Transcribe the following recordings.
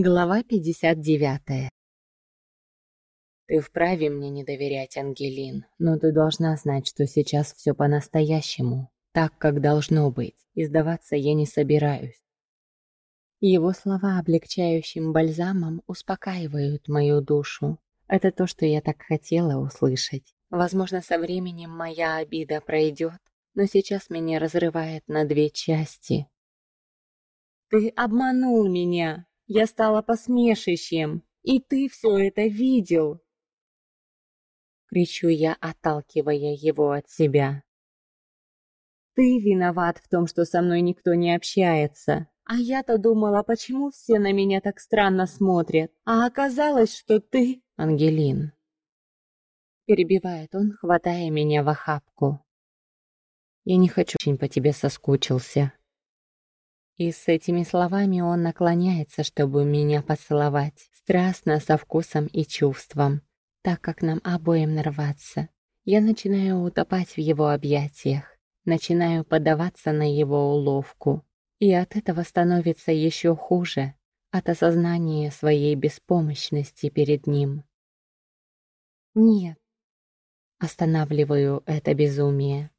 Глава 59 Ты вправе мне не доверять, Ангелин, но ты должна знать, что сейчас все по-настоящему, так, как должно быть, и сдаваться я не собираюсь. Его слова облегчающим бальзамом успокаивают мою душу. Это то, что я так хотела услышать. Возможно, со временем моя обида пройдет, но сейчас меня разрывает на две части. «Ты обманул меня!» Я стала посмешищем, и ты все это видел!» Кричу я, отталкивая его от себя. «Ты виноват в том, что со мной никто не общается. А я-то думала, почему все на меня так странно смотрят. А оказалось, что ты...» «Ангелин...» Перебивает он, хватая меня в охапку. «Я не хочу, очень по тебе соскучился». И с этими словами он наклоняется, чтобы меня поцеловать, страстно, со вкусом и чувством, так как нам обоим нарваться. Я начинаю утопать в его объятиях, начинаю поддаваться на его уловку. И от этого становится еще хуже, от осознания своей беспомощности перед ним. Нет. Останавливаю это безумие.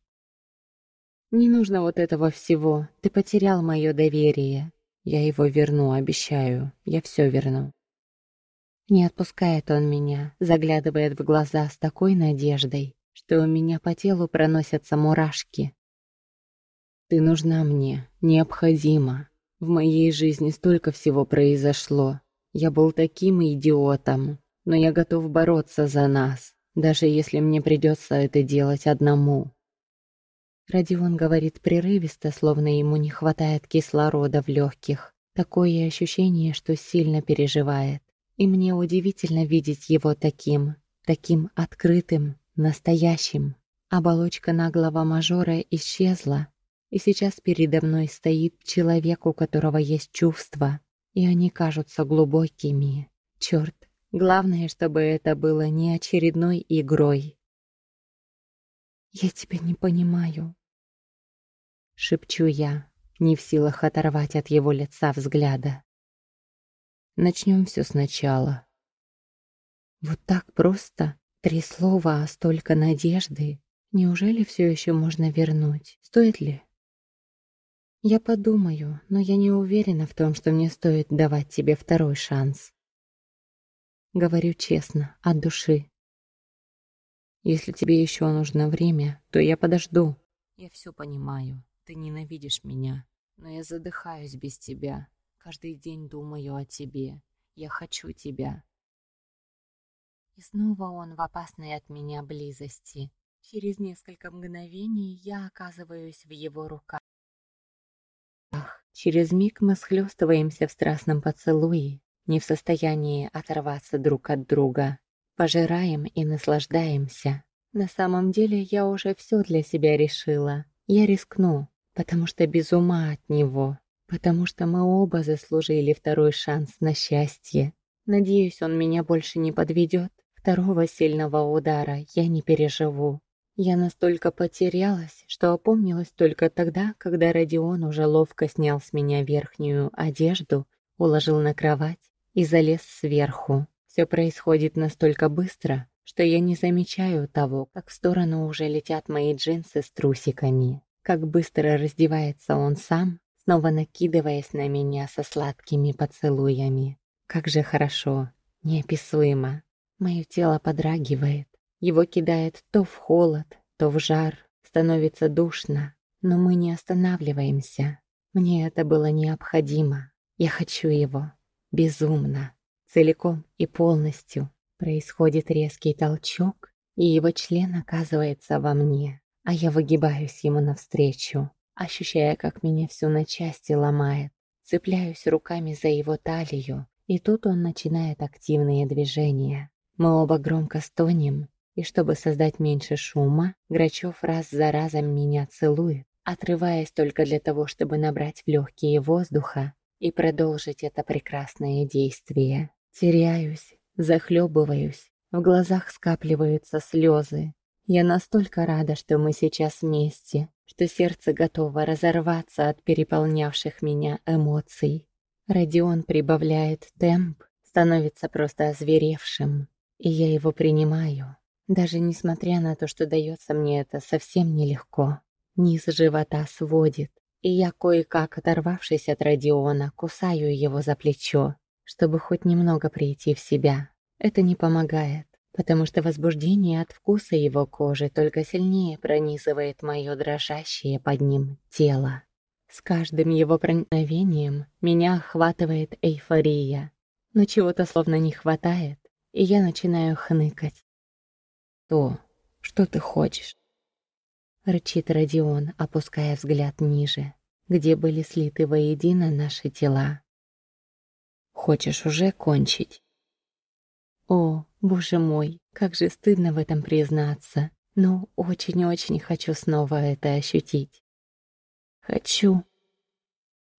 Не нужно вот этого всего. Ты потерял мое доверие. Я его верну, обещаю. Я все верну. Не отпускает он меня, заглядывает в глаза с такой надеждой, что у меня по телу проносятся мурашки. Ты нужна мне, необходима. В моей жизни столько всего произошло. Я был таким идиотом, но я готов бороться за нас, даже если мне придется это делать одному. Родион говорит прерывисто, словно ему не хватает кислорода в легких. Такое ощущение, что сильно переживает. И мне удивительно видеть его таким, таким открытым, настоящим. Оболочка наглого мажора исчезла, и сейчас передо мной стоит человек, у которого есть чувства, и они кажутся глубокими. Черт, главное, чтобы это было не очередной игрой. «Я тебя не понимаю», Шепчу я, не в силах оторвать от его лица взгляда. Начнем все сначала. Вот так просто? Три слова, а столько надежды. Неужели все еще можно вернуть? Стоит ли? Я подумаю, но я не уверена в том, что мне стоит давать тебе второй шанс. Говорю честно, от души. Если тебе еще нужно время, то я подожду. Я все понимаю. Ты ненавидишь меня, но я задыхаюсь без тебя. Каждый день думаю о тебе. Я хочу тебя. И снова он в опасной от меня близости. Через несколько мгновений я оказываюсь в его руках. Через миг мы схлестываемся в страстном поцелуе, не в состоянии оторваться друг от друга. Пожираем и наслаждаемся. На самом деле я уже все для себя решила. Я рискну, потому что без ума от него, потому что мы оба заслужили второй шанс на счастье. Надеюсь, он меня больше не подведет. Второго сильного удара я не переживу. Я настолько потерялась, что опомнилась только тогда, когда Родион уже ловко снял с меня верхнюю одежду, уложил на кровать и залез сверху. Все происходит настолько быстро, что я не замечаю того, как в сторону уже летят мои джинсы с трусиками. Как быстро раздевается он сам, снова накидываясь на меня со сладкими поцелуями. Как же хорошо, неописуемо. Мое тело подрагивает. Его кидает то в холод, то в жар. Становится душно, но мы не останавливаемся. Мне это было необходимо. Я хочу его. Безумно. Целиком и полностью. Происходит резкий толчок, и его член оказывается во мне а я выгибаюсь ему навстречу, ощущая, как меня всю на части ломает. Цепляюсь руками за его талию, и тут он начинает активные движения. Мы оба громко стонем, и чтобы создать меньше шума, Грачев раз за разом меня целует, отрываясь только для того, чтобы набрать в легкие воздуха и продолжить это прекрасное действие. Теряюсь, захлебываюсь, в глазах скапливаются слезы, я настолько рада, что мы сейчас вместе, что сердце готово разорваться от переполнявших меня эмоций. Родион прибавляет темп, становится просто озверевшим, и я его принимаю, даже несмотря на то, что дается мне это совсем нелегко. Низ живота сводит, и я, кое-как оторвавшись от Родиона, кусаю его за плечо, чтобы хоть немного прийти в себя. Это не помогает, потому что возбуждение от вкуса его кожи только сильнее пронизывает мое дрожащее под ним тело. С каждым его проникновением меня охватывает эйфория, но чего-то словно не хватает, и я начинаю хныкать. «То, что ты хочешь?» Рычит Родион, опуская взгляд ниже, где были слиты воедино наши тела. «Хочешь уже кончить?» О, боже мой, как же стыдно в этом признаться, но очень-очень хочу снова это ощутить. «Хочу!»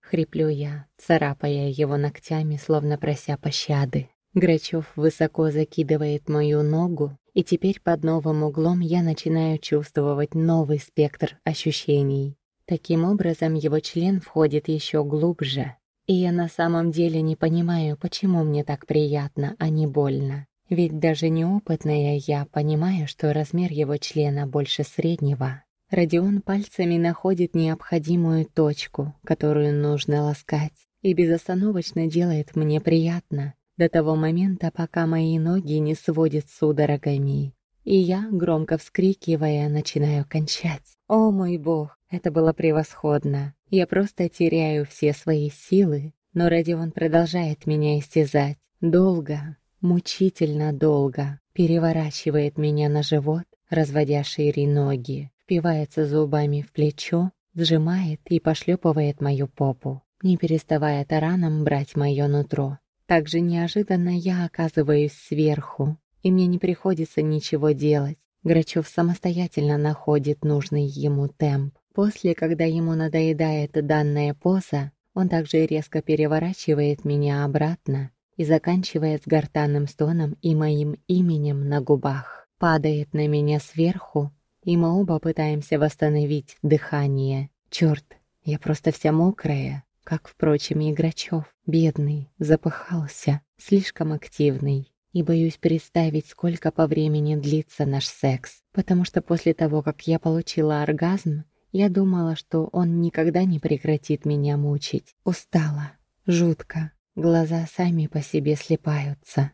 Хриплю я, царапая его ногтями, словно прося пощады. Грачев высоко закидывает мою ногу, и теперь под новым углом я начинаю чувствовать новый спектр ощущений. Таким образом, его член входит еще глубже. И я на самом деле не понимаю, почему мне так приятно, а не больно. Ведь даже неопытная я понимаю, что размер его члена больше среднего. Родион пальцами находит необходимую точку, которую нужно ласкать, и безостановочно делает мне приятно, до того момента, пока мои ноги не сводят судорогами. И я, громко вскрикивая, начинаю кончать. О мой бог, это было превосходно. Я просто теряю все свои силы, но Родион продолжает меня истязать. Долго, мучительно долго, переворачивает меня на живот, разводя шире ноги, впивается зубами в плечо, сжимает и пошлепывает мою попу, не переставая тараном брать мое нутро. Так же неожиданно я оказываюсь сверху, и мне не приходится ничего делать. Грачев самостоятельно находит нужный ему темп. После, когда ему надоедает данная поза, он также резко переворачивает меня обратно и заканчивает с гортанным стоном и моим именем на губах. Падает на меня сверху и мы оба пытаемся восстановить дыхание. Черт, я просто вся мокрая, как, впрочем, и Грачев. Бедный, запыхался, слишком активный. И боюсь представить, сколько по времени длится наш секс, потому что после того, как я получила оргазм, я думала, что он никогда не прекратит меня мучить. Устала, жутко, глаза сами по себе слепаются.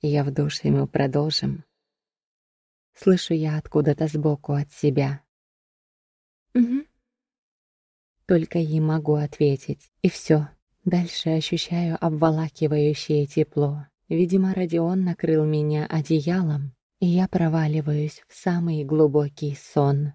Я в душе, мы продолжим. Слышу я откуда-то сбоку от себя. «Угу». Только и могу ответить. И все. Дальше ощущаю обволакивающее тепло. Видимо, Родион накрыл меня одеялом, и я проваливаюсь в самый глубокий сон.